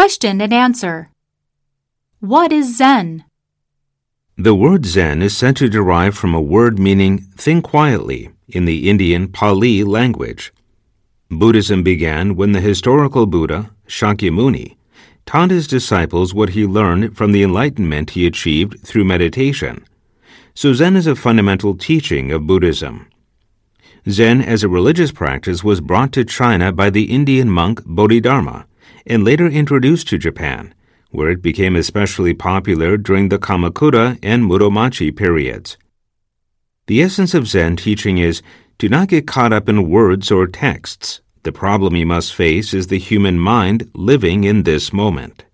Question and answer. What is Zen? The word Zen is said to derive from a word meaning think quietly in the Indian Pali language. Buddhism began when the historical Buddha, Shakyamuni, taught his disciples what he learned from the enlightenment he achieved through meditation. So Zen is a fundamental teaching of Buddhism. Zen as a religious practice was brought to China by the Indian monk Bodhidharma and later introduced to Japan, where it became especially popular during the Kamakura and Muromachi periods. The essence of Zen teaching is do not get caught up in words or texts. The problem you must face is the human mind living in this moment.